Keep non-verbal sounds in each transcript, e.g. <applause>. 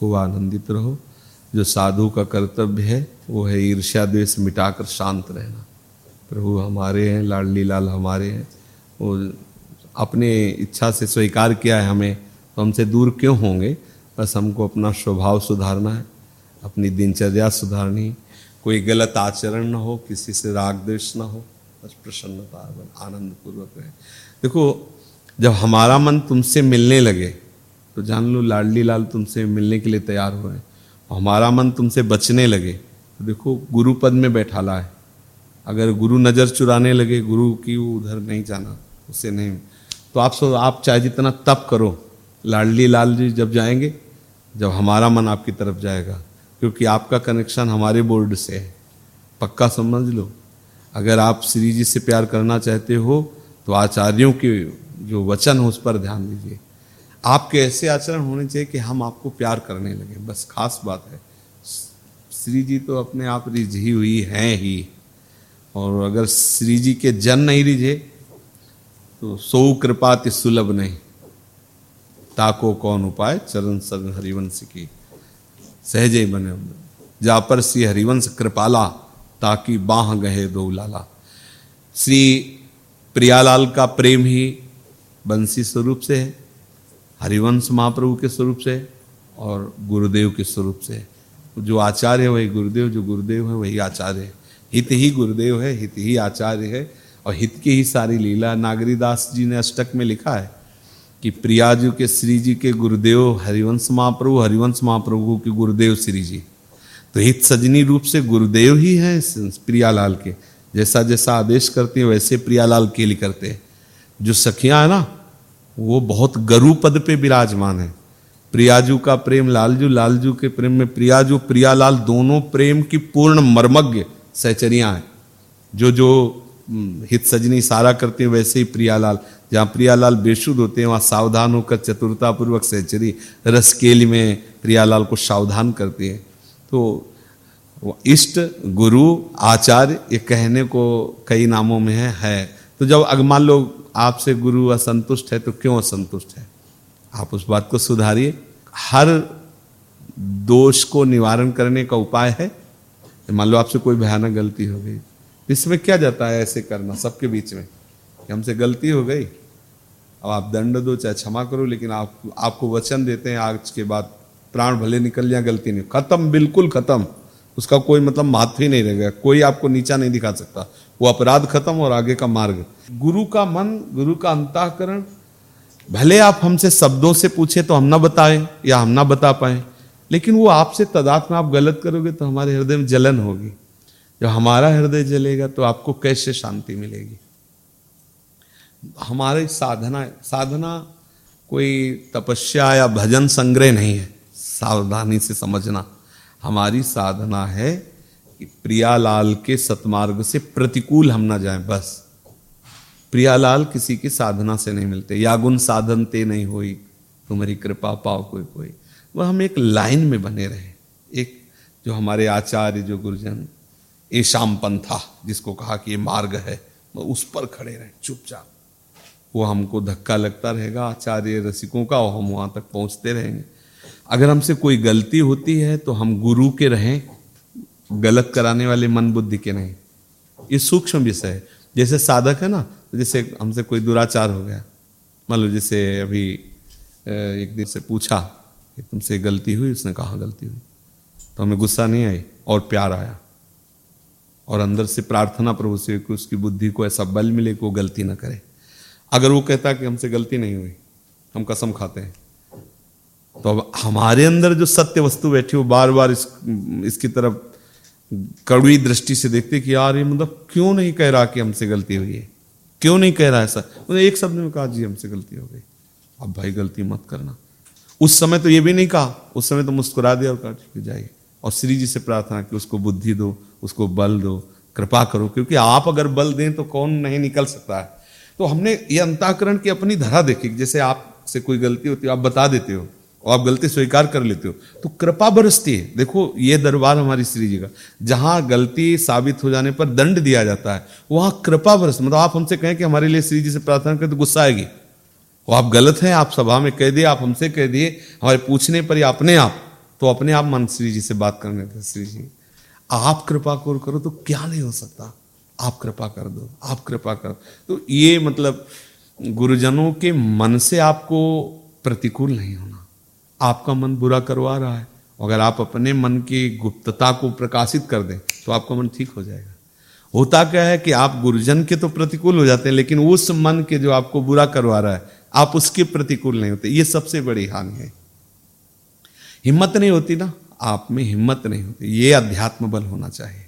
खूब आनंदित रहो। जो साधु का कर्तव्य है, वो है ईर्ष्या द्वेष मिटाकर शांत रहना। प्रभु हमारे हैं, लाडली लाल हमारे हैं। वो अपने इच्छा से स्वीकार किया है हमें तो हमसे दूर क्यों होंगे? बस हमको अपना स्वभाव सुधारना है, अपनी दिनचर्या सुधारनी कोई गलत आचरण ना हो, किसी से राग द्वेष ना हो, बस प्रसन्नता आनंद पूर्वक रहे। देखो, जब हमारा मन तुमसे मिलने लगे तो जान लो, लाडली लाल तुमसे मिलने के लिए तैयार हो। हुए और हमारा मन तुमसे बचने लगे। तो देखो, गुरु पद में बैठाला है। अगर गुरु नज़र चुराने लगे, गुरु की उधर नहीं जाना उससे नहीं। तो आप सो आप चाहे जितना तप करो, लाडली लाल जी जब जाएँगे, जब हमारा मन आपकी तरफ़ जाएगा। क्योंकि आपका कनेक्शन हमारे बोर्ड से है। पक्का समझ लो। अगर आप श्री जी से प्यार करना चाहते हो तो आचार्यों के जो वचन हो, उस पर ध्यान दीजिए। आपके ऐसे आचरण होने चाहिए कि हम आपको प्यार करने लगे। बस खास बात है। श्री जी तो अपने आप रिझी हुई हैं ही। और अगर श्री जी के जन नहीं रिझे तो सो कृपाति सुलभ नहीं। ताको कौन उपाय? चरण सर हरिवंश की। सहजे बने जा पर श्री हरिवंश कृपाला, ताकि बाह गहे दो लाला। श्री प्रियालाल का प्रेम ही बंसी स्वरूप से है। हरिवंश महाप्रभु के स्वरूप से और गुरुदेव के स्वरूप से। जो आचार्य है वही गुरुदेव, जो गुरुदेव है वही आचार्य है। हित ही गुरुदेव है, हित ही आचार्य है और हित की ही सारी लीला नागरीदास जी ने अष्टक में लिखा है कि प्रियाजू के श्री जी के गुरुदेव हरिवंश महाप्रभु हरिवंश महाप्रभु के गुरुदेव श्री जी। तो हित सजनी रूप से गुरुदेव ही हैं प्रियालाल के। जैसा जैसा आदेश करते हैं, वैसे प्रियालाल के लिए करते हैं। जो सखियाँ है ना वो बहुत गरु पद पे विराजमान है। प्रियाजू का प्रेम, लालजू लालजू के प्रेम में प्रियाजू, प्रियालाल दोनों प्रेम की पूर्ण मर्मज्ञ सहचरियाँ हैं। जो जो हित सजनी सारा करते हैं, वैसे ही प्रियालाल। जहाँ प्रियालाल बेशुद्ध होते हैं, वहाँ सावधान होकर चतुरतापूर्वक सहचरी रसकेली में प्रियालाल को सावधान करते हैं। तो इष्ट, गुरु, आचार्य, ये कहने को कई नामों में है है। तो जब अगर मान लो आपसे गुरु असंतुष्ट है तो क्यों असंतुष्ट है? आप उस बात को सुधारिए। हर दोष को निवारण करने का उपाय है। मान लो आपसे कोई भयानक गलती हो गई इसमें क्या जाता है ऐसे करना सबके बीच में? कि हमसे गलती हो गई, अब आप दंड दो, चाहे क्षमा करो, लेकिन आप, आपको वचन देते हैं, आज के बाद प्राण भले निकल जाए, गलती नहीं। खत्म, बिल्कुल खत्म। उसका कोई मतलब महत्व ही नहीं रहेगा, कोई आपको नीचा नहीं दिखा सकता। वो अपराध खत्म और आगे का मार्ग। गुरु का मन, गुरु का अंताकरण। भले आप हमसे शब्दों से पूछे तो हम ना बताएँ या हम ना बता पाए, लेकिन वो आपसे तदात में आप गलत करोगे तो हमारे हृदय में जलन होगी। जब हमारा हृदय जलेगा तो आपको कैसे शांति मिलेगी? हमारी साधना साधना कोई तपस्या या भजन संग्रह नहीं है। सावधानी से समझना, हमारी साधना है कि प्रियालाल के सतमार्ग से प्रतिकूल हम ना जाएँ, बस। प्रियालाल किसी की साधना से नहीं मिलते। यागुन साधन ते नहीं हुई, तुम्हारी कृपा पाओ कोई कोई। वह हम एक लाइन में बने रहे। एक जो हमारे आचार्य जो गुरुजन शाम पंथा, जिसको कहा कि ये मार्ग है, वह उस पर खड़े रहे, चुपचाप। वो हमको धक्का लगता रहेगा, आचार्य रसिकों का, और हम वहाँ तक पहुँचते रहेंगे। अगर हमसे कोई गलती होती है तो हम गुरु के रहें गलत कराने वाले मन बुद्धि के नहीं। ये सूक्ष्म विषय है। जैसे साधक है ना तो जैसे हमसे कोई दुराचार हो गया। मान लो जैसे अभी एक दिन से पूछा कि तुमसे गलती हुई, उसने कहा गलती हुई। तो हमें गुस्सा नहीं आई और प्यार आया। और अंदर से प्रार्थना प्रभु से कि उसकी बुद्धि को ऐसा बल मिले कि वो गलती ना करे। अगर वो कहता कि हमसे गलती नहीं हुई, हम कसम खाते हैं। तो अब हमारे अंदर जो सत्य वस्तु बैठी, वो बार बार इस, इसकी तरफ़ कड़वी दृष्टि से देखते कि यार ये मतलब क्यों नहीं कह रहा कि हमसे गलती हुई है? क्यों नहीं कह रहा ऐसा? उन्हें एक शब्द में कहा, जी, हमसे गलती हो गई। अब भाई गलती मत करना। उस समय तो ये भी नहीं कहा। उस समय तो मुस्कुरा दिया और कहा, ठीक जाइए। और श्री जी से प्रार्थना कि, उसको बुद्धि दो, उसको बल दो, कृपा करो, क्योंकि आप अगर बल दें तो कौन नहीं निकल सकता है। तो हमने ये अंताकरण की अपनी धरा देखी, जैसे आपसे कोई गलती होती है, आप बता देते हो। और आप गलती स्वीकार कर लेते हो तो कृपा बरसती है। देखो, ये दरबार हमारी श्री जी का, जहाँ गलती साबित हो जाने पर दंड दिया जाता है, वहाँ कृपा बरस मतलब आप हमसे कहें कि हमारे लिए श्री जी से प्रार्थना करें तो गुस्सा आएगी। वो आप गलत हैं, आप सभा में कह दिए, आप हमसे कह दिए, हमारे पूछने पर या अपने आप तो अपने आप मन श्री जी से बात करने थे श्री जी, आप कृपा कर, करो तो क्या नहीं हो सकता? आप कृपा कर दो, आप कृपा कर तो ये मतलब गुरुजनों के मन से आपको प्रतिकूल नहीं होना। आपका मन बुरा करवा रहा है अगर आप अपने मन की गुप्तता को प्रकाशित कर दें तो आपका मन ठीक हो जाएगा। होता क्या है कि आप गुरुजन के तो प्रतिकूल हो जाते हैं, लेकिन उस मन के जो आपको बुरा करवा रहा है, आप उसके प्रतिकूल नहीं होते। ये सबसे बड़ी हानि है। हिम्मत नहीं होती ना। आप में हिम्मत नहीं होती। ये अध्यात्म बल होना चाहिए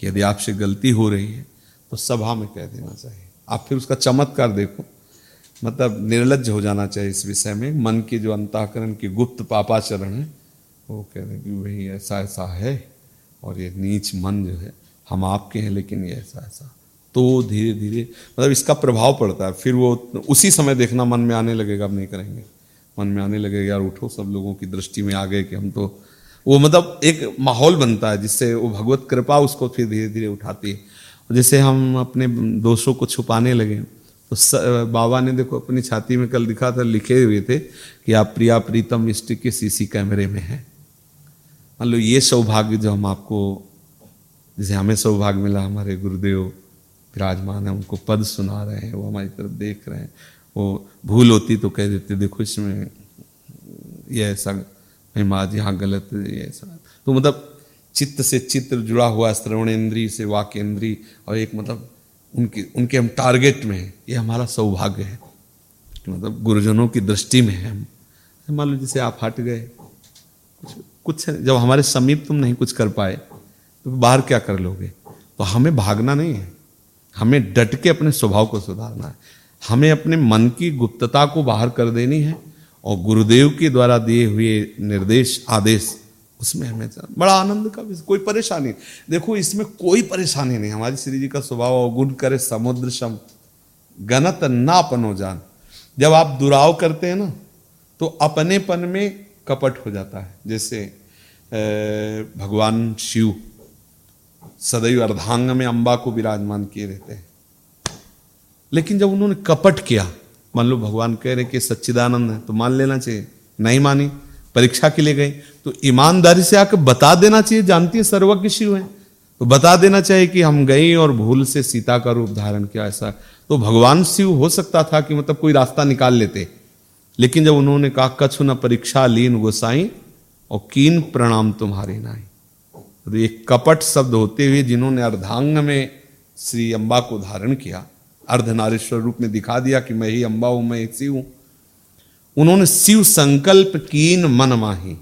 कि यदि आपसे गलती हो रही है तो सभा में कह देना चाहिए। आप फिर उसका चमत्कार देखो। मतलब निर्लज हो जाना चाहिए इस विषय में। मन के जो अंताकरण की गुप्त पापाचरण है, वो कह रहे कि वही ऐसा ऐसा है और ये नीच मन जो है, हम आपके हैं, लेकिन ये ऐसा ऐसा। तो धीरे धीरे मतलब इसका प्रभाव पड़ता है। फिर वो उसी समय देखना मन में आने लगेगा, अब नहीं करेंगे। मन में आने लगेगा, यार उठो सब लोगों की दृष्टि में आ गए कि हम तो वो मतलब एक माहौल बनता है जिससे वो भगवत कृपा उसको फिर धीरे धीरे उठाती है। जैसे हम अपने दोषों को छुपाने लगे तो बाबा ने देखो अपनी छाती में कल दिखा था, लिखे हुए थे कि आप प्रिया प्रीतम इष्ट के सीसी कैमरे में हैं। मान लो ये सौभाग्य जो हम आपको, जैसे हमें सौभाग्य मिला, हमारे गुरुदेव विराजमान है, उनको पद सुना रहे हैं, वो हमारी तरफ़ देख रहे हैं। वो भूल होती तो कह देते, देखो इसमें ये ऐसा महिमाज यहाँ गलत ये ऐसा। तो मतलब चित्त से चित्र जुड़ा हुआ श्रवण इंद्री से वाक्य इंद्री और एक मतलब उनके उनके हम टारगेट में हैं। ये हमारा सौभाग्य है। मतलब गुरुजनों की दृष्टि में है हम। मान लो जैसे आप हट गए, कुछ कुछ जब हमारे समीप तुम नहीं कुछ कर पाए तो बाहर क्या कर लोगे? तो हमें भागना नहीं है। हमें डट के अपने स्वभाव को सुधारना है। हमें अपने मन की गुप्तता को बाहर कर देनी है और गुरुदेव के द्वारा दिए हुए निर्देश, आदेश उसमें हमें बड़ा आनंद का भी कोई परेशानी देखो, इसमें कोई परेशानी नहीं। हमारी श्री जी का स्वभाव गुण करे, समुद्र सम गणत ना अपनो जान। जब आप दुराव करते हैं ना तो अपनेपन में कपट हो जाता है। जैसे भगवान शिव सदैव अर्धांग में अंबा को विराजमान किए रहते हैं। लेकिन जब उन्होंने कपट किया, मान लो भगवान कह रहे कि सच्चिदानंद है तो मान लेना चाहिए। नहीं मानी परीक्षा के लिए गए। तो ईमानदारी से आकर बता देना चाहिए, जानती है सर्वज्ञ शिव है। तो बता देना चाहिए कि हम गए और भूल से सीता का रूप धारण किया, ऐसा। तो भगवान शिव हो सकता था कि मतलब कोई रास्ता निकाल लेते। लेकिन जब उन्होंने कहा कछु न परीक्षा लीन गोसाई और कीन प्रणाम तुम्हारे नाई। तो एक कपट शब्द होते हुए जिन्होंने अर्धांग में श्री अम्बा को धारण किया, अर्धनारेश्वर रूप में दिखा दिया कि मैं ही अम्बा हूँ, मैं शिव हूँ। उन्होंने शिव संकल्प कीन मन माही।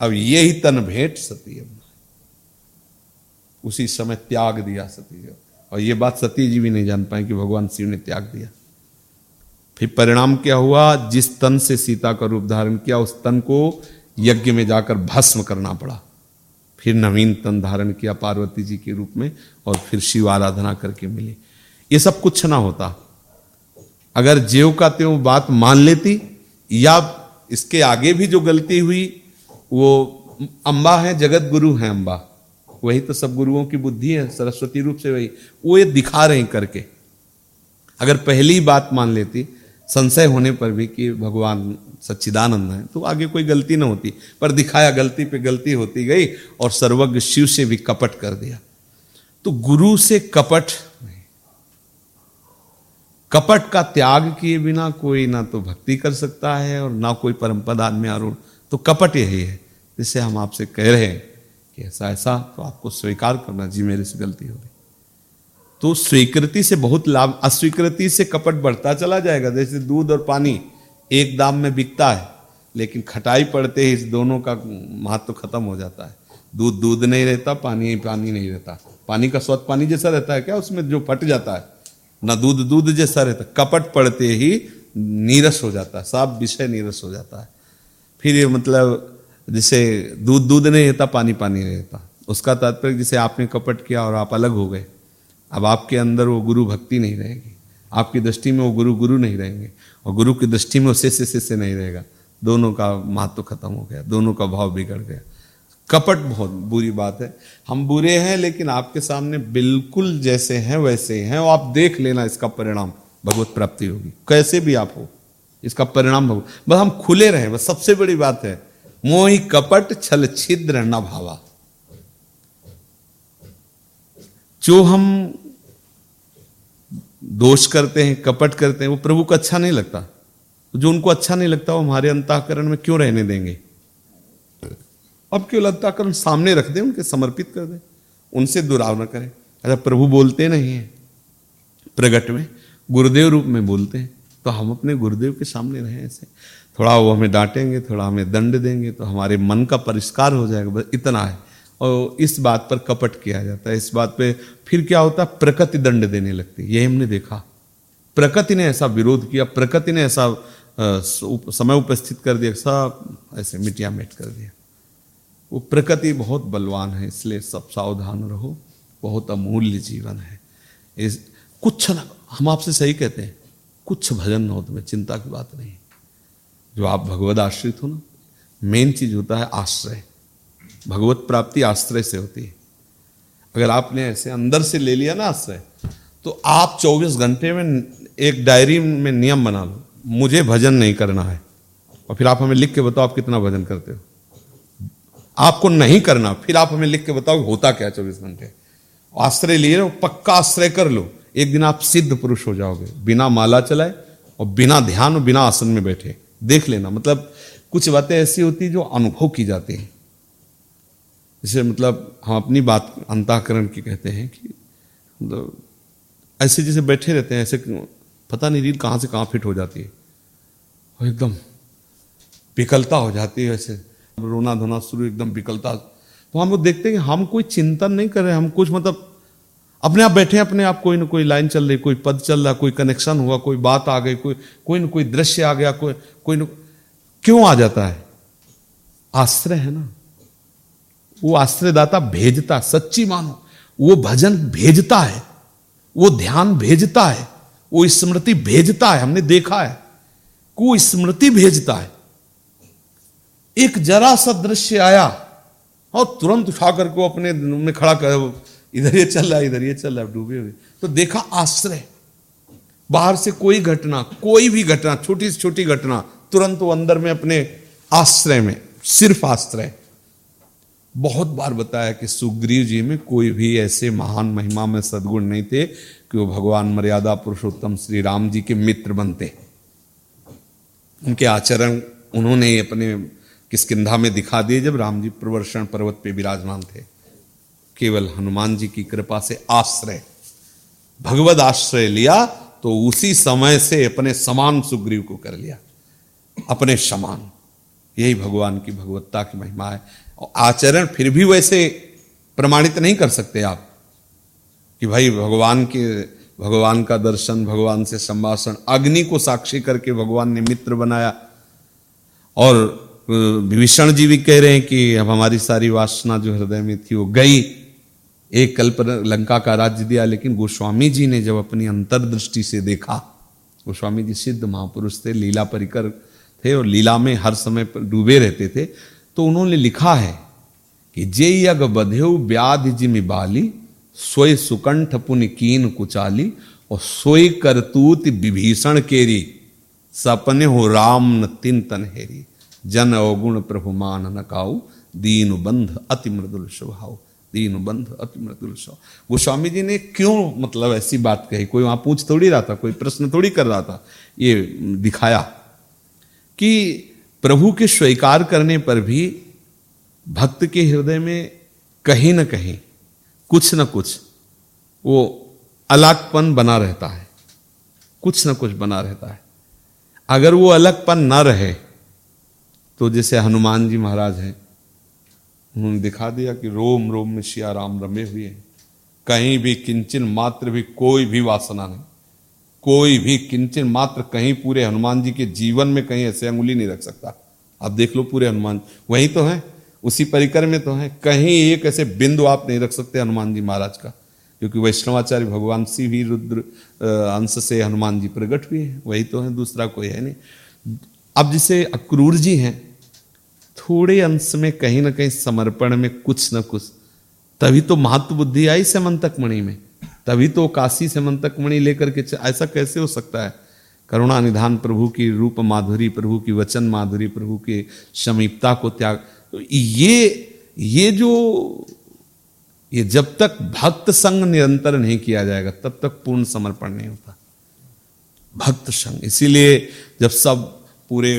अब यही तन भेंट सती उसी समय त्याग दिया सती जी और ये बात सती जी भी नहीं जान पाए कि भगवान शिव ने त्याग दिया। फिर परिणाम क्या हुआ? जिस तन से सीता का रूप धारण किया, उस तन को यज्ञ में जाकर भस्म करना पड़ा। फिर नवीन तन धारण किया पार्वती जी के रूप में और फिर शिव आराधना करके मिली। ये सब कुछ ना होता। अगर जेव का त्यों बात मान लेती, या इसके आगे भी जो गलती हुई, वो अम्बा है जगत गुरु है अम्बा वही तो सब गुरुओं की बुद्धि है, सरस्वती रूप से वही। वो ये दिखा रहे करके। अगर पहली बात मान लेती, संशय होने पर भी कि भगवान सच्चिदानंद है तो आगे कोई गलती ना होती। पर दिखाया गलती पे गलती होती गई, और सर्वज्ञ शिव से भी कपट कर दिया। तो गुरु से कपट कपट का त्याग किए बिना कोई ना तो भक्ति कर सकता है और ना कोई परम में आरूढ़। तो कपट यही है। जिससे हम आपसे कह रहे हैं कि ऐसा ऐसा तो आपको स्वीकार करना। जी, मेरे से गलती हो गई। तो स्वीकृति से बहुत लाभ, अस्वीकृति से कपट बढ़ता चला जाएगा। जैसे दूध और पानी एक दाम में बिकता है, लेकिन खटाई पड़ते ही इस दोनों का महत्व तो खत्म हो जाता है। दूध दूध नहीं रहता, पानी पानी नहीं रहता। पानी का स्वच्छ पानी जैसा रहता है क्या? उसमें जो फट जाता है ना दूध दूध जैसा रहता कपट पड़ते ही नीरस हो जाता है, साफ़ विषय नीरस हो जाता है। फिर ये मतलब जैसे दूध दूध नहीं रहता, पानी पानी रहता। उसका तात्पर्य जैसे आपने कपट किया और आप अलग हो गए। अब आपके अंदर वो गुरु भक्ति नहीं रहेगी। आपकी दृष्टि में वो गुरु गुरु नहीं रहेंगे। और गुरु की दृष्टि में वो शिष्य शिष्य नहीं रहेगा। दोनों का महत्व खत्म हो गया, दोनों का भाव बिगड़ गया। कपट बहुत बुरी बात है। हम बुरे हैं, लेकिन आपके सामने बिल्कुल जैसे हैं, वैसे हैं। और आप देख लेना इसका परिणाम, भगवत प्राप्ति होगी। कैसे भी आप हो, इसका परिणाम भगवत बस हम खुले रहे, बस सबसे बड़ी बात है, मोहि कपट छल छिद्र न भावा। जो हम दोष करते हैं, कपट करते हैं, वो प्रभु को अच्छा नहीं लगता। जो उनको अच्छा नहीं लगता, वो हमारे अंताकरण में क्यों रहने देंगे? अब क्यों अंताकरण सामने रख दें, उनके समर्पित कर दें? उनसे दुराव न करें। अगर प्रभु बोलते नहीं हैं। प्रगट में, गुरुदेव रूप में बोलते हैं। तो हम अपने गुरुदेव के सामने रहें ऐसे। थोड़ा वो हमें डांटेंगे, थोड़ा हमें दंड देंगे तो हमारे मन का परिष्कार हो जाएगा। बस इतना है। और इस बात पर कपट किया जाता है। इस बात पे फिर क्या होता है? प्रकृति दंड देने लगती यही हमने देखा। प्रकृति ने ऐसा विरोध किया, प्रकृति ने ऐसा समय उपस्थित कर दिया, सब ऐसे मिटिया मेट कर दिया। वो प्रकृति बहुत बलवान है, इसलिए सब सावधान रहो। बहुत अमूल्य जीवन है। इस, कुछ न हम आपसे सही कहते हैं, कुछ भजन हो तुम्हें चिंता की बात नहीं। जो आप भगवत आश्रित हो ना, मेन चीज़ होता है आश्रय। भगवत प्राप्ति आश्रय से होती है। अगर आपने ऐसे अंदर से ले लिया ना आश्रय तो आप 24 घंटे में एक डायरी में नियम बना लो। मुझे भजन नहीं करना है। और फिर आप हमें लिख के बताओ आप कितना भजन करते हो। आपको नहीं करना, फिर आप हमें लिख के बताओ होता क्या चौबीस घंटे। आश्रय लिए पक्का आश्रय कर लो। एक दिन आप सिद्ध पुरुष हो जाओगे। बिना माला चलाए और बिना ध्यान और बिना आसन में बैठे। देख लेना मतलब कुछ बातें ऐसी होती जो अनुभव की जाती हैं। जैसे मतलब हम अपनी बात अंताकरण की कहते हैं कि मतलब ऐसे जैसे बैठे रहते हैं, ऐसे पता नहीं रील कहाँ से कहाँ फिट हो जाती है। और एकदम विकलता हो जाती है ऐसे। रोना धोना शुरू एकदम विकलता। तो हम लोग देखते हैं कि हम कोई चिंतन नहीं कर रहे, हम कुछ मतलब अपने आप बैठे अपने आप कोई ना कोई लाइन चल रही, कोई पद चल रहा, कोई कनेक्शन हुआ, कोई बात आ गई, कोई कोई ना कोई दृश्य आ गया, कोई कोई न, क्यों आ जाता है? आश्रय है ना। वो आश्रयदाता भेजता, सच्ची मानो, वो भजन भेजता है, वो ध्यान भेजता है, वो स्मृति भेजता है, हमने देखा है को स्मृति भेजता है। एक जरा सा दृश्य आया और तुरंत उठा करके अपने में खड़ा कर, इधर ये चल रहा है, इधर ये चल रहा है डूबे हुए। तो देखा आश्रय। बाहर से कोई घटना, कोई भी घटना, छोटी से छोटी घटना, तुरंत वो अंदर में अपने आश्रय में, सिर्फ़ आश्रय। बहुत बार बताया कि सुग्रीव जी में कोई भी ऐसे महान महिमा में सदगुण नहीं थे कि वो भगवान मर्यादा पुरुषोत्तम श्री राम जी के मित्र बनते। उनके आचरण, उन्होंने अपने किसकिधा में दिखा दिए जब राम जी प्रवर्षण पर्वत पे विराजमान थे। केवल हनुमान जी की कृपा से आश्रय भगवत आश्रय लिया तो उसी समय से अपने समान सुग्रीव को कर लिया। अपने समान। यही भगवान की भगवत्ता की महिमा है। और आचरण फिर भी वैसे प्रमाणित नहीं कर सकते आप। कि भाई भगवान के, भगवान का दर्शन, भगवान से संभाषण, अग्नि को साक्षी करके भगवान ने मित्र बनाया। और विभीषण जी भी कह रहे हैं कि अब हमारी सारी वासना जो हृदय में थी वो गई। एक कल्प लंका का राज्य दिया, लेकिन गोस्वामी जी ने जब अपनी अंतर्दृष्टि से देखा, गोस्वामी जी सिद्ध महापुरुष थे, लीला परिकर थे और लीला में हर समय डूबे रहते थे तो उन्होंने लिखा है कि जे यग बधेव व्याधि जिमि बाली सोय सुकंठ पुन कीन कुचाली, और सोई करतूत विभीषण केरी, सपने हो राम न तिन तन हेरी। जन अवगुण प्रभु मान न काऊ, दीन बंध अति मृदुल स्वभाव। दीन बंध अति मृदुल स्वभाव। गोस्वामी जी ने क्यों मतलब ऐसी बात कही? कोई वहाँ पूछ थोड़ी रहा था, कोई प्रश्न थोड़ी कर रहा था? ये दिखाया कि प्रभु के स्वीकार करने पर भी भक्त के हृदय में कहीं ना कहीं, कुछ न कुछ वो अलगपन बना रहता है। कुछ न कुछ बना रहता है। अगर वो अलगपन ना रहे तो जैसे हनुमान जी महाराज हैं, उन्होंने दिखा दिया कि रोम रोम में शिया राम रमे हुए हैं। कहीं भी किंचन मात्र भी कोई भी वासना नहीं। कोई भी किंचन मात्र कहीं पूरे हनुमान जी के जीवन में कहीं ऐसे अंगुली नहीं रख सकता। आप देख लो पूरे हनुमान वही तो है, उसी परिकर में तो है। कहीं एक ऐसे बिंदु आप नहीं रख सकते हनुमान जी महाराज का, क्योंकि वैष्णवाचार्य भगवान सी भी रुद्र अंश से हनुमान जी प्रकट हुए हैं। वही तो है, दूसरा कोई है नहीं। अब जैसे अक्रूर जी हैं, थोड़े अंश में कहीं ना कहीं समर्पण में कुछ न कुछ। तभी तो महत्व बुद्धि आई से मंतक मणि में। तभी तो काशी से मंतक मणि लेकर के ऐसा कैसे हो सकता है? करुणा निधान प्रभु की रूप, माधुरी प्रभु की वचन, माधुरी प्रभु की समीपता को त्याग। तो ये ये जो, ये जब तक भक्त संग निरंतर नहीं किया जाएगा, तब तक पूर्ण समर्पण नहीं होता। भक्त संग। इसीलिए जब सब पूरे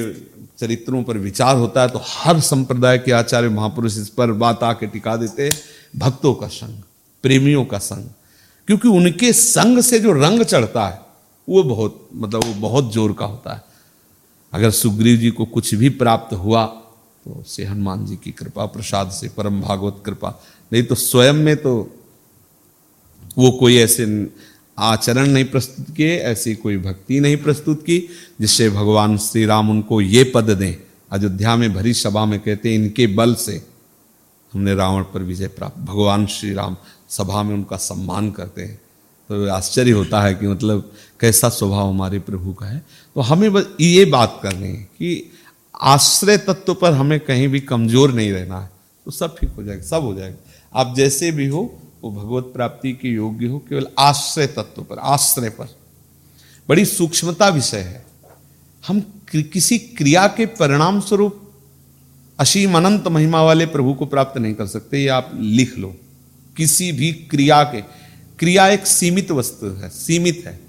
चरित्रों पर विचार होता है तो हर संप्रदाय के आचार्य महापुरुष इस पर बात आके टिका देते भक्तों का संग, प्रेमियों का संग, क्योंकि उनके संग से जो रंग चढ़ता है, वो बहुत मतलब वो बहुत ज़ोर का होता है। अगर सुग्रीव जी को कुछ भी प्राप्त हुआ तो से हनुमान जी की कृपा, प्रसाद से परम भागवत कृपा, नहीं तो स्वयं में तो वो कोई ऐसे आचरण नहीं प्रस्तुत किए, ऐसी कोई भक्ति नहीं प्रस्तुत की, जिससे भगवान श्री राम उनको ये पद दें। अयोध्या में भरी सभा में कहते हैं, इनके बल से हमने रावण पर विजय प्राप्त। भगवान श्री राम सभा में उनका सम्मान करते हैं। तो आश्चर्य होता है कि मतलब कैसा स्वभाव हमारे प्रभु का है। तो हमें बस ये बात करनी है कि आश्रय तत्व पर हमें कहीं भी कमज़ोर नहीं रहना है तो सब ठीक हो जाएगा, सब हो जाएगा। आप जैसे भी हो वो भगवत प्राप्ति के योग्य हो, केवल आश्रय तत्व पर, आश्रय पर। बड़ी सूक्ष्मता विषय है। हम किसी क्रिया के परिणाम स्वरूप असीम अनंत महिमा वाले प्रभु को प्राप्त नहीं कर सकते, ये आप लिख लो। किसी भी क्रिया के, क्रिया एक सीमित वस्तु है, सीमित है।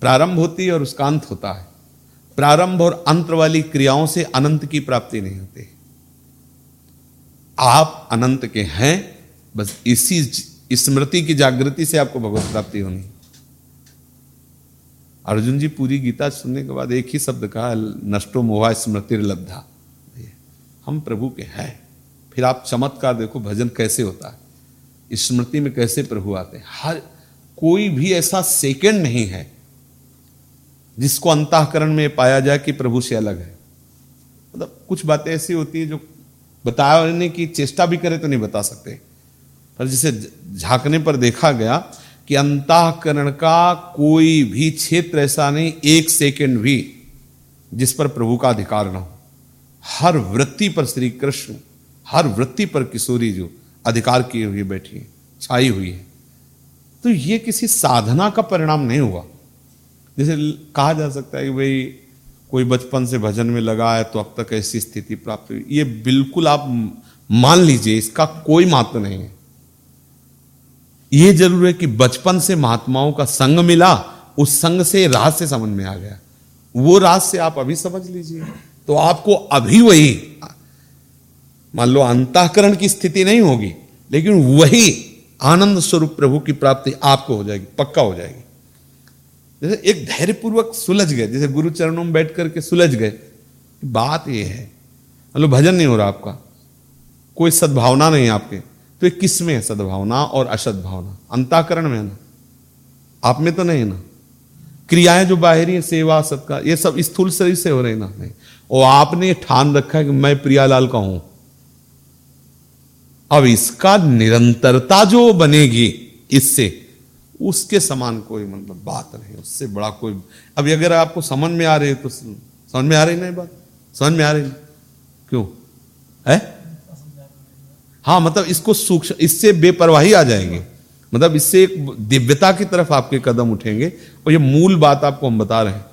प्रारंभ होती है और उसका अंत होता है। प्रारंभ और अंत वाली क्रियाओं से अनंत की प्राप्ति नहीं होती। आप अनंत के हैं, बस इसी स्मृति की जागृति से आपको भगवत प्राप्ति होनी। अर्जुन जी, पूरी गीता सुनने के बाद एक ही शब्द कहा, नष्टो मोहा स्मृति लब्धा। हम प्रभु के हैं। फिर आप चमत्कार देखो, भजन कैसे होता है? स्मृति में कैसे प्रभु आते हैं? हर कोई भी ऐसा सेकंड नहीं है जिसको अंतकरण में पाया जाए कि प्रभु से अलग है। मतलब कुछ बातें ऐसी होती है जो बताने की, चेष्टा भी करे तो नहीं बता सकते। पर जिसे झांकने पर देखा गया कि अंतकरण का कोई भी क्षेत्र ऐसा नहीं, एक सेकंड भी जिस पर प्रभु का अधिकार ना हो। हर वृत्ति पर श्री कृष्ण, हर वृत्ति पर किशोरी जो अधिकार किए हुए बैठी है, छाई हुई है। तो ये किसी साधना का परिणाम नहीं हुआ। जैसे कहा जा सकता है कि भाई, कोई बचपन से भजन में लगा है तो अब तक ऐसी स्थिति प्राप्त हुई। ये बिल्कुल आप मान लीजिए, इसका कोई महत्व नहीं है। ये ज़रूर है कि बचपन से महात्माओं का संग मिला, उस संग से राज से समझ में आ गया। वो राज से आप अभी समझ लीजिए। तो आपको अभी वही, मान लो अंतकरण की स्थिति नहीं होगी, लेकिन वही आनंद स्वरूप प्रभु की प्राप्ति आपको हो जाएगी, पक्का हो जाएगी। जैसे एक धैर्यपूर्वक सुलझ गए, जैसे गुरु चरणों में बैठ करके सुलझ गए। बात यह है मतलब भजन नहीं हो रहा आपका, कोई सद्भावना नहीं आपके। तो ये किसमें है सद्भावना और असद्भावना? अंताकरण में है ना। आप में तो नहीं है ना। क्रियाएँ जो बाहरी है, सेवा, सबका, ये सब स्थूल शरीर से हो रही ना? नहीं। और आपने ठान रखा है कि मैं प्रियालाल का हूँ। अब इसका निरंतरता जो बनेगी, इससे उसके समान कोई मतलब बात नहीं, उससे बड़ा कोई अभी अगर आपको समझ में आ रही है तो समझ में आ रही नहीं बात? समझ में आ रही क्यों? है? हाँ मतलब इसको सूक्ष्म, इससे बेपरवाही आ जाएँगे। मतलब इससे एक दिव्यता की तरफ़ आपके कदम उठेंगे और ये मूल बात आपको हम बता रहे हैं।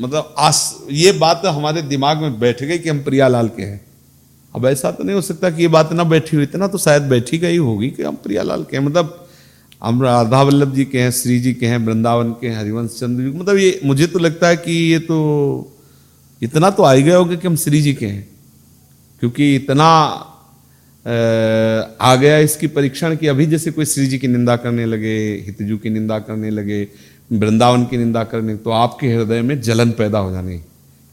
मतलब आस, ये बात हमारे दिमाग में बैठ गई कि हम प्रियालाल के हैं। अब ऐसा तो नहीं हो सकता कि ये बात ना बैठी हुई, इतना तो शायद बैठी गई होगी कि हम प्रियालाल के हैं। मतलब हम राधा वल्लभ जी के हैं, श्री जी के हैं, वृंदावन के हैं, हरिवंश चंद्र जी मतलब ये, मुझे तो लगता है कि ये तो इतना तो आ ही होगा कि हम श्री जी के हैं। क्योंकि इतना आ गया इसकी परीक्षण की। अभी जैसे कोई श्री जी की निंदा करने लगे, हितजू की निंदा करने लगे, वृंदावन की निंदा करने तो आपके हृदय में जलन पैदा हो जानी।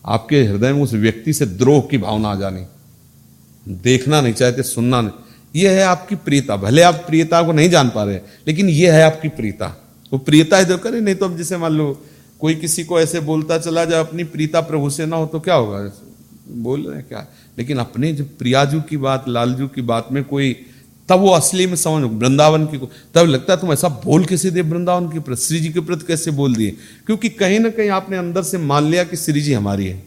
आपके हृदय में उस व्यक्ति से द्रोह की भावना आ जानी। देखना नहीं चाहते, सुनना नहीं। यह है आपकी प्रियता। भले आप प्रियता को नहीं जान पा रहे, लेकिन यह है आपकी प्रियता। वो प्रियता इधर करे, नहीं तो अब जैसे मान लो कोई किसी को ऐसे बोलता चला जाए, अपनी प्रीता प्रभु से ना हो तो क्या होगा? बोल रहे हैं क्या? लेकिन अपने जब प्रियाजू की बात, लालजू की बात में कोई, तब वो असली में समझ, वृंदावन की तब लगता है तुम ऐसा बोल कैसे दे वृंदावन के प्रति श्री जी के प्रति कैसे बोल दिए? क्योंकि कहीं ना कहीं आपने अंदर से मान लिया कि श्री जी हमारी है।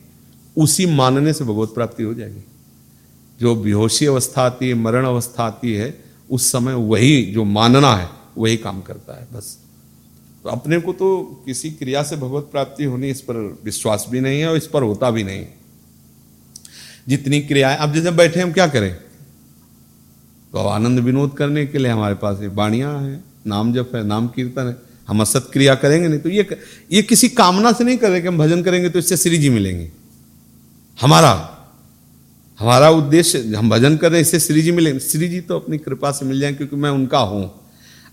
उसी मानने से भगवत प्राप्ति हो जाएगी। जो बेहोशी अवस्था आती है, मरण अवस्था आती है, उस समय वही जो मानना है, वही काम करता है, बस। तो अपने को तो किसी क्रिया से भगवत प्राप्ति होनी इस पर विश्वास भी नहीं है और इस पर होता भी नहीं जितनी क्रियाएँ, अब जैसे बैठे हम क्या करें? तो आनंद विनोद करने के लिए हमारे पास ये बाणियाँ हैं, नाम जप है, नाम कीर्तन है। हम असत क्रिया करेंगे नहीं तो ये ये किसी कामना से नहीं कर कि हम भजन करेंगे तो इससे श्री जी मिलेंगे। हमारा हमारा उद्देश्य, हम भजन कर रहे हैं, इससे श्री जी मिलेंगे। श्री जी तो अपनी कृपा से मिल जाएँगे क्योंकि मैं उनका हूँ।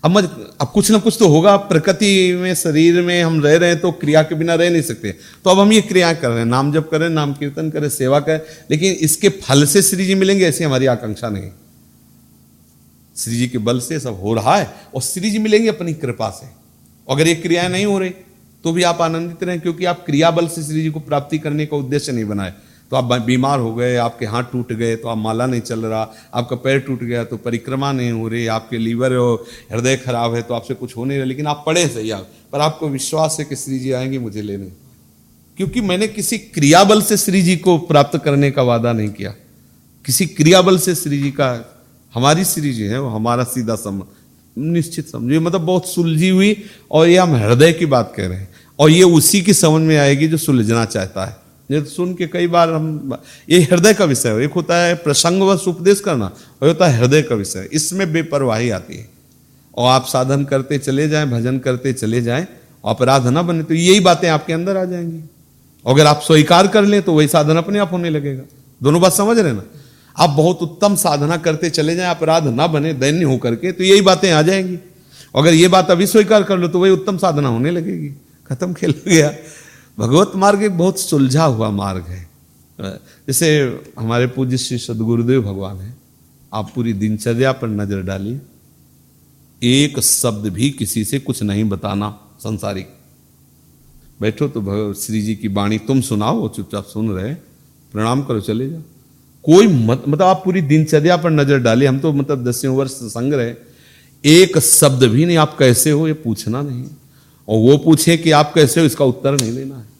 अब मज अब कुछ ना कुछ तो होगा। प्रकृति में, शरीर में हम रह रहे हैं तो क्रिया के बिना रह नहीं सकते। तो अब हम ये क्रिया कर रहे हैं। नाम जप करें नाम कीर्तन करें सेवा करें लेकिन इसके फल से श्री जी मिलेंगे, ऐसी हमारी आकांक्षा नहीं। श्री जी के बल से सब हो रहा है और श्री जी मिलेंगे अपनी कृपा से। अगर ये क्रियाएँ नहीं हो रही तो भी आप आनंदित रहें, क्योंकि आप क्रिया बल से श्री जी को प्राप्ति करने का उद्देश्य नहीं बनाए। तो आप बीमार हो गए, आपके हाथ टूट गए तो आप माला नहीं चल रहा, आपका पैर टूट गया तो परिक्रमा नहीं हो रही, आपके लीवर और हृदय खराब है तो आपसे कुछ हो नहीं रहा, लेकिन आप पढ़े सही आप। पर आपको विश्वास है कि श्री जी आएँगे, मुझे लेने। क्योंकि मैंने किसी क्रियाबल से श्री जी को प्राप्त करने का वादा नहीं किया। किसी क्रियाबल से श्री जी का, हमारी श्री जी है, वो हमारा सीधा संबंध निश्चित समझिए मतलब बहुत सुलझी हुई, और ये हम हृदय की बात कह रहे हैं। और ये उसी की समझ में आएगी जो सुलझना चाहता है। ये तो सुन के कई बार हम, ये हृदय का विषय है। एक होता है प्रसंग व उपदेश करना, और होता है हृदय का विषय। इसमें बेपरवाही आती है। और आप साधन करते चले जाएँ, भजन करते चले जाएँ अपराध ना बने तो यही बातें आपके अंदर आ जाएँगी। अगर आप स्वीकार कर लें तो वही साधन अपने आप होने लगेगा। दोनों बात समझ रहे ना? आप बहुत उत्तम साधना करते चले जाएँ, अपराध ना बने, दैन्य होकर के तो यही बातें आ जाएँगी। अगर ये बात अभी स्वीकार कर लो तो वही उत्तम साधना होने लगेगी। खत्म खेल गया। भगवत मार्ग एक बहुत सुलझा हुआ मार्ग है। जैसे हमारे पूज्य श्री सदगुरुदेव भगवान है, आप पूरी दिनचर्या पर नज़र डालिए। एक शब्द भी किसी से कुछ नहीं बताना संसारिक। बैठो तो भगव श्री जी की वाणी तुम सुनाओ वो चुपचाप सुन रहे प्रणाम करो, चले जाओ। कोई मत मतलब आप पूरी दिनचर्या पर नज़र डालिए, हम तो मतलब दसियों वर्ष संग रहे। एक शब्द भी नहीं, आप कैसे हो ये पूछना नहीं। और वो पूछे कि आप कैसे इसका उत्तर नहीं देना है।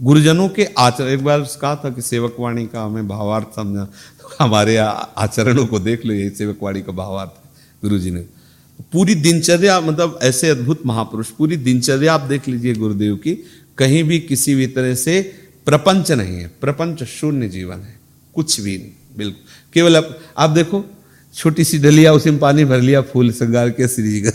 गुरुजनों के आचरण, एक बार कहा था कि सेवकवाणी का हमें भावार्थ समझा। तो हमारे आचरणों को देख लो ये सेवकवाणी का भावार्थ गुरु जी ने। पूरी दिनचर्या मतलब ऐसे अद्भुत महापुरुष, पूरी दिनचर्या आप देख लीजिए गुरुदेव की, कहीं भी किसी भी तरह से प्रपंच नहीं है, प्रपंच शून्य जीवन है, कुछ भी नहीं, बिल्कुल। केवल आप देखो छोटी सी डलिया, उसी में पानी भर लिया, फूल श्रृंगार के श्री का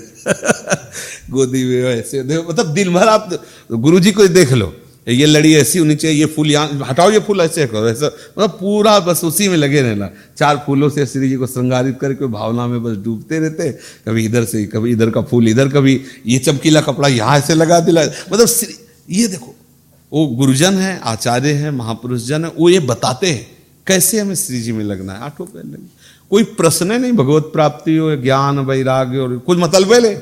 <laughs> गोदी में ऐसे। मतलब दिन भर आप गुरु जी को देख लो। ये लड़ी ऐसी होनी चाहिए, ये फूल यहाँ, हटाओ ये फूल ऐसे करो, ऐसा। मतलब पूरा बस उसी में लगे रहना। चार फूलों से श्री जी को श्रृंगारित करके भावना में बस डूबते रहते कभी इधर से, कभी इधर का फूल, इधर कभी ये चमकीला कपड़ा यहाँ ऐसे लगा दिला। मतलब ये देखो, वो गुरुजन है, आचार्य है महापुरुष जन है, वो ये बताते हैं, कैसे हमें श्री जी में लगना है? आठों पहले कोई प्रश्न नहीं, भगवत प्राप्ति हो, ज्ञान, वैराग्य और कुछ मतलब ले।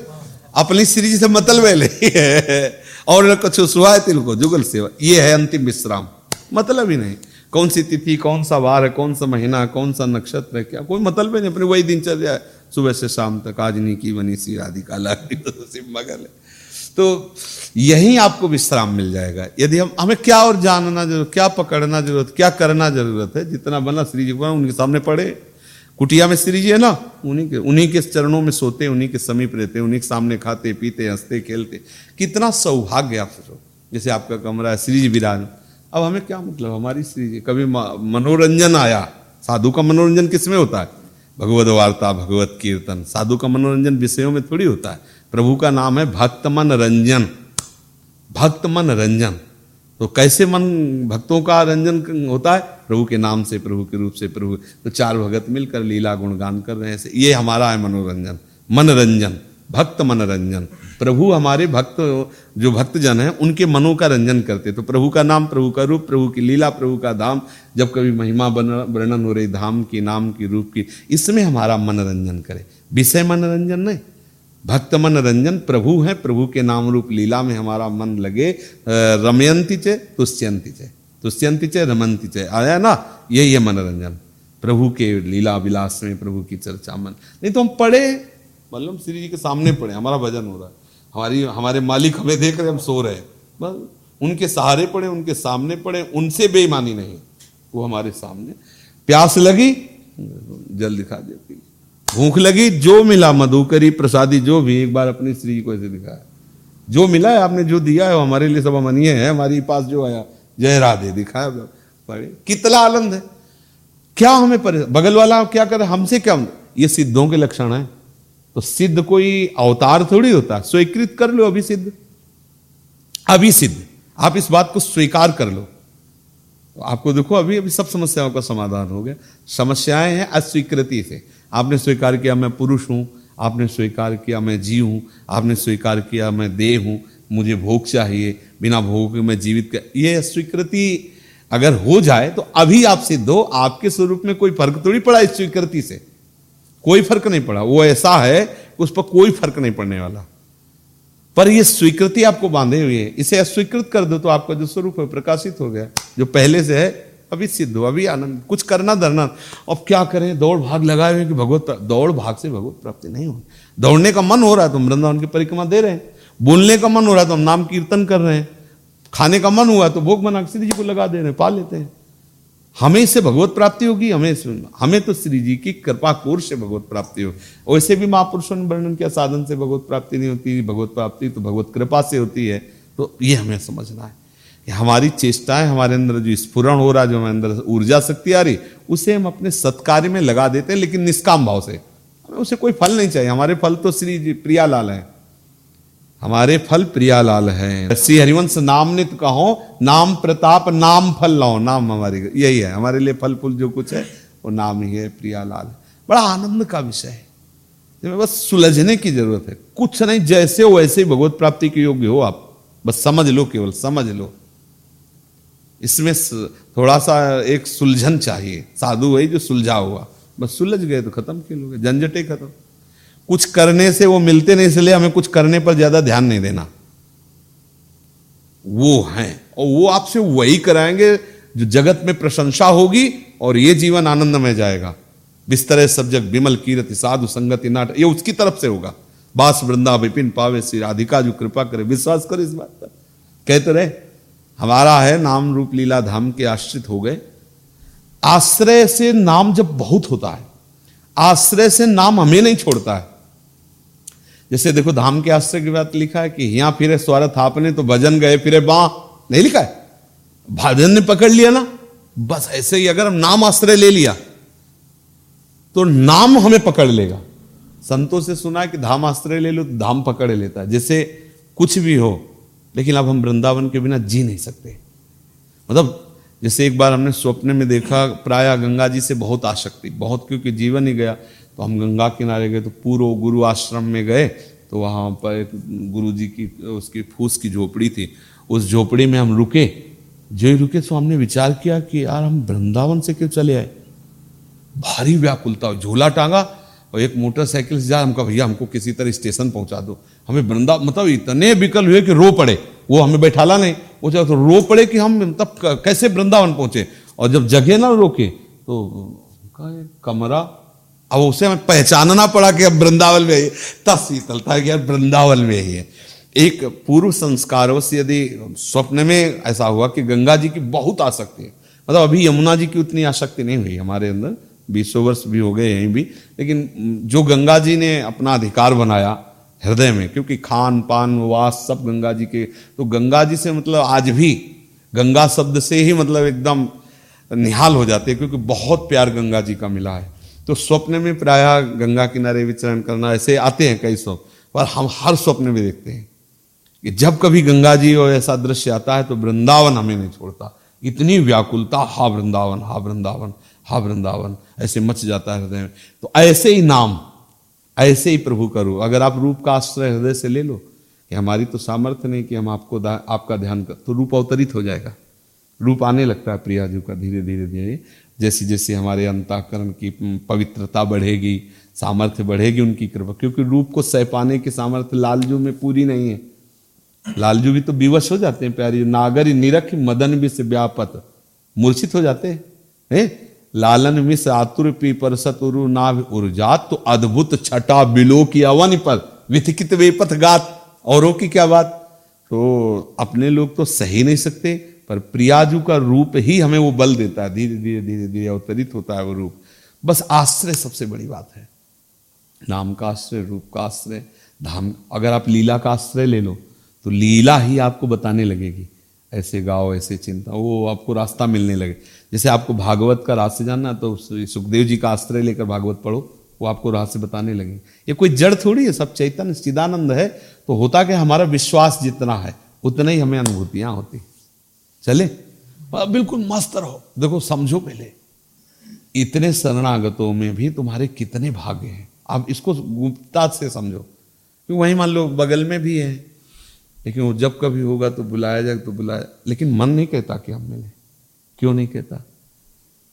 अपनी श्री जी से मतलब ले। <laughs> और कुछ सुहाय तिल को, जुगल सेवा। ये है अंतिम विश्राम। मतलब ही नहीं। कौन सी तिथि, कौन सा वार है कौन सा महीना, कौन सा नक्षत्र है, क्या? कोई मतलब नहीं, अपनी वही दिनचर्या है। सुबह से शाम तक, आज नहीं की बनी सी आदि काला मगल है। तो यही आपको विश्राम मिल जाएगा। यदि हम, हमें क्या और जानना ज़रूरत, क्या पकड़ना ज़रूरत, क्या करना ज़रूरत है, जितना बना श्री जी उनके सामने पढ़े कुटिया में श्री जी है ना? उन्हीं के उन्हीं के चरणों में सोते, उन्हीं के समीप रहते, उन्हीं के सामने खाते, पीते, हँसते, खेलते। कितना सौभाग्य आप सोचो जैसे आपका कमरा है श्री जी विराज अब हमें क्या मतलब? हमारी श्री जी, कभी मनोरंजन आया? साधु का मनोरंजन किसमें होता है? भगवत वार्ता, भगवत कीर्तन। साधु का मनोरंजन विषयों में थोड़ी होता है। प्रभु का नाम है भक्त मन रंजन भक्त मन रंजन तो कैसे मन भक्तों का रंजन होता है? प्रभु के नाम से, प्रभु के रूप से, प्रभु तो चार भगत मिलकर लीला गुणगान कर रहे हैं। ये हमारा है मनोरंजन मनोरंजन, भक्त मनोरंजन। प्रभु हमारे भक्त, जो भक्त जन है, उनके मनों का रंजन करते तो प्रभु का नाम, प्रभु का रूप, प्रभु की लीला, प्रभु का धाम जब कभी महिमा वर्णन हो रही, धाम की, नाम की, रूप की, इसमें हमारा मनोरंजन करे। विषय मनोरंजन नहीं भक्त मन रंजन प्रभु है, प्रभु के नाम रूप लीला में हमारा मन लगे रमयंती चे, तुष्यंती चे तुष्यंती चे, रमंती चे। आया ना? यही है मनोरंजन। प्रभु के लीला विलास में, प्रभु की चर्चा मन। नहीं तो हम पढ़े। मतलब श्री जी के सामने पढ़े, हमारा भजन हो रहा है। हमारी, हमारे मालिक हमें देख रहे हम सो रहे बस, उनके सहारे पड़े उनके सामने पड़े उनसे बेईमानी नहीं। वो हमारे सामने। प्यास लगी जल दिखा देती भूख लगी, जो मिला मधु करी प्रसादी, जो भी, एक बार अपनी स्त्री को ऐसे दिखाया। जो मिला है, आपने जो दिया है, वो हमारे लिए सब अमनीय है, हमारे पास जो आया, जय राधे, दिखाया। कितना आनंद है। क्या हमें पर, बगल वाला क्या करे हमसे क्या ये सिद्धों के लक्षण है। तो सिद्ध कोई अवतार थोड़ी होता स्वीकृत कर लो, अभी सिद्ध। अभी सिद्ध। आप इस बात को स्वीकार कर लो। आपको देखो, अभी अभी सब समस्याओं का समाधान हो गया। समस्याएँ हैं अस्वीकृति से। आपने स्वीकार किया, मैं पुरुष हूँ। आपने स्वीकार किया, मैं जी हूँ। आपने स्वीकार किया, मैं देह हूँ। मुझे भोग चाहिए। बिना भोग के मैं जीवित कर ये स्वीकृति अगर हो जाए तो अभी आप सिद्ध हो। आपके स्वरूप में कोई फ़र्क थोड़ी पड़ा इस स्वीकृति से। कोई फ़र्क नहीं पड़ा। वो ऐसा है उस पर कोई फ़र्क नहीं पड़ने वाला। पर ये स्वीकृति आपको बांधे हुई है। इसे अस्वीकृत कर दो तो आपका जो स्वरूप है प्रकाशित हो गया। जो पहले से है अभी सिद्ध हो अभी आनंद, कुछ करना धरना। अब क्या करें? दौड़ भाग लगाए हुए कि भगवत दौड़ भाग से भगवत प्राप्ति नहीं हो दौड़ने का मन हो रहा है तो वृंदावन की परिक्रमा दे रहे हैं। बोलने का मन हो रहा है तो हम नाम कीर्तन कर रहे हैं। खाने का मन हुआ तो भोग बना श्री जी को लगा दे रहे हैं पा लेते हैं। हमें इससे भगवत प्राप्ति होगी, हमें हमें तो श्री जी की कृपा कोर से भगवत प्राप्ति हो। वैसे भी महापुरुषों ने वर्णन किया, साधन से भगवत प्राप्ति नहीं होती, भगवत प्राप्ति तो भगवत कृपा से होती है। तो ये हमें समझना है। हमारी चेष्टाएँ हमारे अंदर जो स्फुरण हो रहा जो हमारे अंदर ऊर्जा शक्ति आ रही, उसे हम अपने सत्कार्य में लगा देते हैं, लेकिन निष्काम भाव से। हमें उसे कोई फल नहीं चाहिए। हमारे फल तो श्री जी प्रियालाल है। हमारे फल प्रियालाल है। श्री हरिवंश नाम नित कहो, नाम प्रताप, नाम फल लाओ, नाम हमारी। यही है। हमारे लिए फल फूल जो कुछ है, वो नाम ही है प्रियालाल। बड़ा आनंद का विषय है। जिसमें बस सुलझने की ज़रूरत है। कुछ नहीं, जैसे वैसे ही भगवत प्राप्ति के योग्य हो आप। बस समझ लो केवल, समझ लो। इसमें थोड़ा सा एक सुलझन चाहिए। साधु वही जो सुलझा हुआ। बस सुलझ गए तो खत्म हो गए झंझटे खत्म। कुछ करने से वो मिलते नहीं, इसलिए हमें कुछ करने पर ज़्यादा ध्यान नहीं देना। वो हैं। और वो आपसे वही कराएँगे जो जगत में प्रशंसा होगी और ये जीवन आनंद में जाएगा। बिस्तर सब जग, विमल कीरति, साधु संगति, नाट, ये उसकी तरफ़ से होगा। बास वृंदा विपिन पावे, श्री राधिका जो, कृपा करे, विश्वास करे इस बात पर। कहते रहे हमारा है नाम रूप लीला धाम के आश्रित हो गए। आश्रय से नाम जब बहुत होता है, आश्रय से नाम हमें नहीं छोड़ता है। जैसे देखो धाम के आश्रय की बात लिखा है कि यहाँ फिरे स्वारथ आपने तो भजन गए फिरे बा। नहीं लिखा है? भजन ने पकड़ लिया ना? बस ऐसे ही अगर हम नाम आश्रय ले लिया तो नाम हमें पकड़ लेगा। संतों से सुना है कि धाम आश्रय ले लो तो धाम पकड़ लेता है। जैसे कुछ भी हो लेकिन अब हम वृंदावन के बिना जी नहीं सकते। मतलब जैसे एक बार हमने स्वप्न में देखा, प्राय गंगा जी से बहुत आसक्ति, बहुत क्योंकि जीवन ही गया। तो हम गंगा किनारे गए तो पूर्व गुरु आश्रम में गए तो वहाँ पर एक गुरु जी की, उसकी फूस की झोपड़ी थी। उस झोपड़ी में हम रुके। जो ही रुके तो हमने विचार किया कि यार, हम वृंदावन से क्यों चले आए? भारी व्याकुलता, झूला टांगा और एक मोटरसाइकिल से जा, हमका, भैया, हमको किसी तरह स्टेशन पहुँचा दो। हमें वृंदा मतलब इतने विकल हुए कि रो पड़े, वो हमें बैठाला नहीं। वो चाहे तो रो पड़े कि हम तब कैसे वृंदावन पहुँचे? और जब जगह ना रोके तो कमरा, अब उसे हमें पहचानना पड़ा कि अब वृंदावन में है तब शीतलता है कि यार वृंदावन में ही है। एक पूर्व संस्कारों से यदि स्वप्न में ऐसा हुआ कि गंगा जी की बहुत आसक्ति है। मतलब अभी यमुना जी की उतनी आसक्ति नहीं हुई हमारे अंदर। बीसों वर्ष भी हो गए यहीं भी, लेकिन जो गंगा जी ने अपना अधिकार बनाया हृदय में, क्योंकि खान, पान, वास सब गंगा जी के तो गंगा जी से मतलब आज भी गंगा शब्द से ही मतलब एकदम निहाल हो जाते हैं, क्योंकि बहुत प्यार गंगा जी का मिला है। तो स्वप्न में प्राय गंगा किनारे विचरण करना ऐसे आते हैं कई स्वप्न, पर हम हर स्वप्न में देखते हैं कि जब कभी गंगा जी और ऐसा दृश्य आता है तो वृंदावन हमें नहीं छोड़ता। इतनी व्याकुलता, हा वृंदावन हा वृंदावन। हा वृंदावन, ऐसे मच जाता है हृदय में। तो ऐसे ही नाम, ऐसे ही प्रभु करो अगर आप रूप का आश्रय हृदय से ले लो कि हमारी तो सामर्थ्य नहीं कि हम आपको आपका ध्यान कर तो रूप अवतरित हो जाएगा। रूप आने लगता है प्रिया जी का धीरे धीरे। धीरे जैसे जैसे हमारे अंताकरण की पवित्रता बढ़ेगी, सामर्थ्य बढ़ेगी उनकी कृपा, क्योंकि रूप को सह पाने की सामर्थ्य लालजू में पूरी नहीं है। लालजू भी तो विवश हो जाते हैं, प्यारी। नागर निरख, मदन विष व्यापत, मूर्छित हो जाते हैं? लालन मिस आतुर पी पर सतुरु नाभ उर्जात तो अद्भुत छटा बिलो की अवन पर विथिकित वेपथ गात। औरों की क्या बात? तो अपने लोग तो सही नहीं सकते, पर प्रियाजू का रूप ही हमें वो बल देता है। धीरे धीरे धीरे धीरे अवतरित होता है वो रूप। बस आश्रय सबसे बड़ी बात है। नाम का आश्रय, रूप का आश्रय, धाम। अगर आप लीला का आश्रय ले लो तो लीला ही आपको बताने लगेगी। ऐसे गाओ ऐसे चिंता, वो आपको रास्ता मिलने लगे। जैसे आपको भागवत का रास्ते जानना तो सुखदेव जी का आश्रय लेकर भागवत पढ़ो वो आपको रास्ते बताने लगे। ये कोई जड़ थोड़ी है सब चैतन्य चिदानंद है तो होता कि हमारा विश्वास जितना है उतना ही हमें अनुभूतियाँ होती। चले? बिल्कुल मस्त रहो। देखो समझो पहले इतने शरणागतों में भी तुम्हारे कितने भाग्य हैं। आप इसको गुप्ता से समझो। क्योंकि वही मान लो बगल में भी है लेकिन वो जब कभी होगा तो बुलाया जाए तो बुलाया। लेकिन मन नहीं कहता कि हम मिले। क्यों नहीं कहता?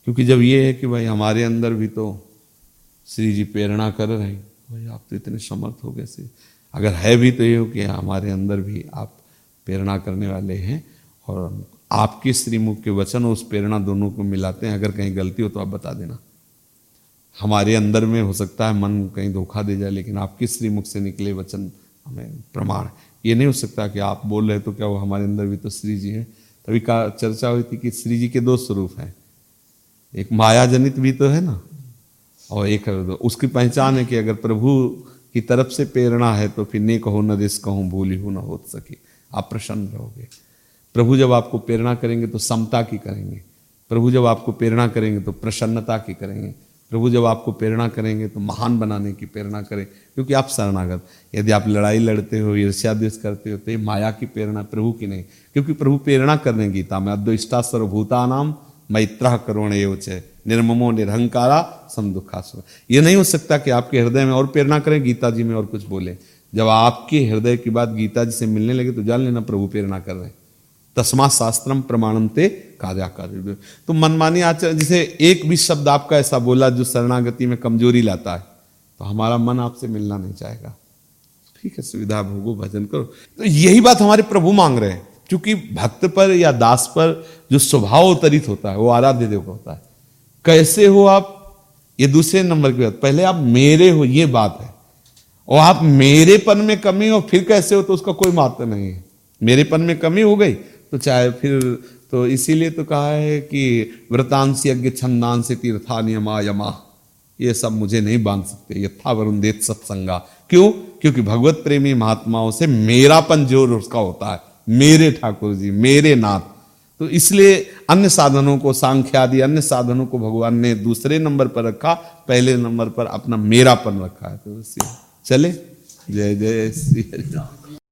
क्योंकि जब ये है कि भाई हमारे अंदर भी तो श्री जी प्रेरणा कर रहे हैं, भाई आप तो इतने समर्थ हो गए से अगर है भी तो ये हो कि हमारे अंदर भी आप प्रेरणा करने वाले हैं और आपके श्रीमुख के वचन उस प्रेरणा दोनों को मिलाते हैं। अगर कहीं गलती हो तो आप बता देना। हमारे अंदर में हो सकता है मन कहीं धोखा दे जाए, लेकिन आपके श्रीमुख से निकले वचन हमें प्रमाण। ये नहीं हो सकता कि आप बोल रहे तो क्या वो हमारे अंदर भी तो श्री जी हैं? तभी का चर्चा हुई थी कि श्री जी के दो स्वरूप हैं। एक माया जनित भी तो है ना, और एक उसकी पहचान है कि अगर प्रभु की तरफ़ से प्रेरणा है तो फिर ने कहो न दिस कहूँ भूली हूँ, न हो सके। आप प्रसन्न रहोगे। प्रभु जब आपको प्रेरणा करेंगे तो समता की करेंगे। प्रभु जब आपको प्रेरणा करेंगे तो प्रसन्नता की करेंगे। प्रभु जब आपको प्रेरणा करेंगे तो महान बनाने की प्रेरणा करें, क्योंकि आप शरणागत। यदि आप लड़ाई लड़ते हो ईर्ष्याद्वेष करते हो तो ये माया की प्रेरणा प्रभु की नहीं, क्योंकि प्रभु प्रेरणा करने गीता में, अद्विष्टा सर्वभूता नाम मैत्र करुण एवं निर्ममो निरहंकारा सम दुखासुर ये नहीं हो सकता कि आपके हृदय में और प्रेरणा करें, गीता जी में और कुछ बोले। जब आपके हृदय की बात गीता जी से मिलने लगे तो जान लेना प्रभु प्रेरणा कर रहे हैं। तस्मा शास्त्रम प्रमाणम ते कार्याकार तो मनमानी आचरण जैसे एक भी शब्द आपका ऐसा बोला जो शरणागति में कमज़ोरी लाता है तो हमारा मन आपसे मिलना नहीं चाहेगा। ठीक है, सुविधा भोगो, भजन करो। तो यही बात हमारे प्रभु मांग रहे हैं, क्योंकि भक्त पर या दास पर जो स्वभाव उतरित होता है, वो आराध्य देव का होता है। कैसे हो आप? ये दूसरे नंबर की बात। पहले आप मेरे हो, ये बात है। और आप मेरेपन में कमी हो, फिर कैसे हो तो उसका कोई मात्र नहीं है। मेरेपन में कमी हो गई तो चाहे फिर तो इसीलिए तो कहा है कि व्रतांश यज्ञ छंदांश तीर्था नियमा यमा ये सब मुझे नहीं बाँध सकते। यथा वरुण देत सत्संगा। क्यों? क्योंकि भगवत प्रेमी महात्माओं से मेरापन ज़ोर उसका होता है। मेरे ठाकुर जी, मेरे नाथ। तो इसलिए अन्य साधनों को सांख्यादि, अन्य साधनों को भगवान ने दूसरे नंबर पर रखा, पहले नंबर पर अपना मेरापन रखा है। तो चले? जय जय श्री हरिराम